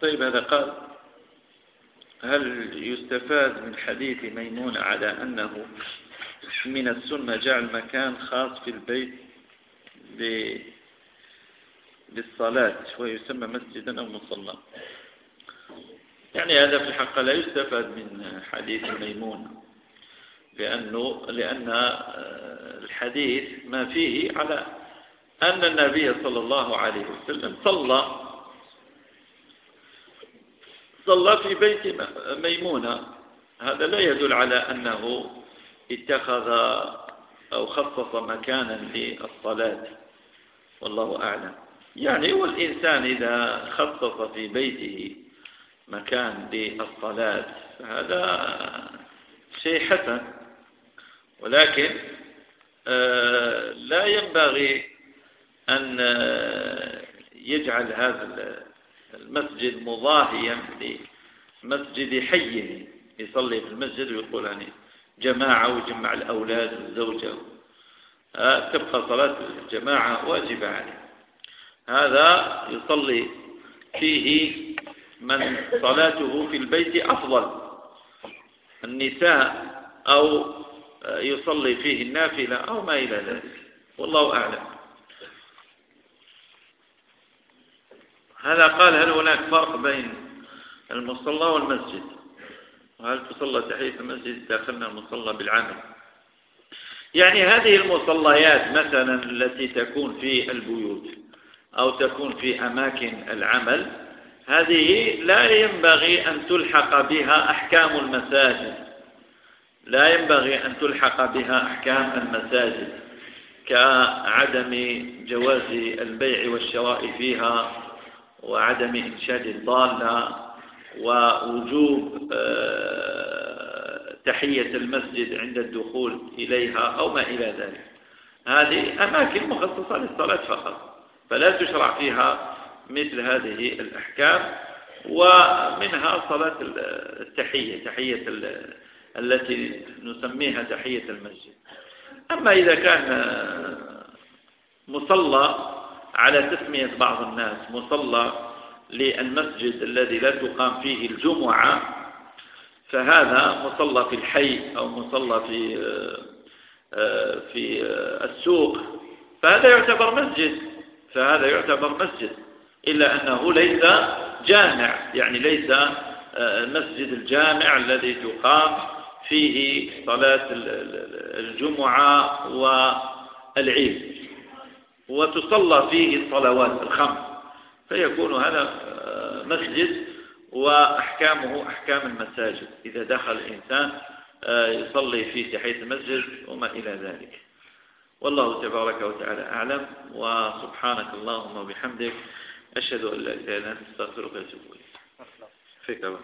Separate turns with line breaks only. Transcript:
طيب هذا قال هل يستفاد من حديث ميمون على أنه من السنة جعل مكان خاص في البيت للصلاة ويسمى مسجدا أو مصلى؟ يعني هذا في الحق لا يستفاد من حديث ميمون لأنه لأن الحديث ما فيه على أن النبي صلى الله عليه وسلم صلى صلى في بيت ميمونة. هذا لا يدل على أنه اتخذ أو خصص مكانا للصلاة. والله أعلم. يعني هو الإنسان إذا خصص في بيته مكان للصلاة فهذا شيء حسن. ولكن آه، لا ينبغي أن آه، يجعل هذا المسجد مضاهيا لمسجد حيه يصلي في المسجد ويقول يعني جماعة ويجمع الأولاد والزوجة آه، تبقى صلاة الجماعة واجبة عليه هذا يصلي فيه من صلاته في البيت أفضل. النساء أو يصلي فيه النافلة أو ما إلى ذلك. والله أعلم. هذا قال هل هناك فرق بين المصلى والمسجد؟ وهل تصلى تحية المسجد داخلنا المصلى بالعمل؟ يعني هذه المصليات مثلا التي تكون في البيوت أو تكون في أماكن العمل هذه لا ينبغي أن تلحق بها أحكام المساجد. لا ينبغي أن تلحق بها أحكام المساجد كعدم جواز البيع والشراء فيها وعدم إنشاد الضالة ووجوب آه، تحية المسجد عند الدخول إليها أو ما إلى ذلك. هذه أماكن مخصصة للصلاة فقط فلا تشرع فيها مثل هذه الأحكام ومنها صلاة التحية تحية التي نسميها تحية المسجد. أما إذا كان مصلى على تسمية بعض الناس مصلى للمسجد الذي لا تقام فيه الجمعة فهذا مصلى في الحي أو مصلى في في السوق فهذا يعتبر مسجد فهذا يعتبر مسجد إلا أنه ليس جامع يعني ليس المسجد الجامع الذي تقام فيه صلاة الجمعة والعيد. وتصلى فيه الصلوات الخمس. فيكون هذا آه، مسجد وأحكامه أحكام المساجد. إذا دخل الإنسان آه، يصلي في تحية المسجد وما إلى ذلك. والله تبارك وتعالى أعلم. وسبحانك اللهم وبحمدك أشهد أن لا إله إلا أنت أستغفرك وأتوب إليك. فيك الله.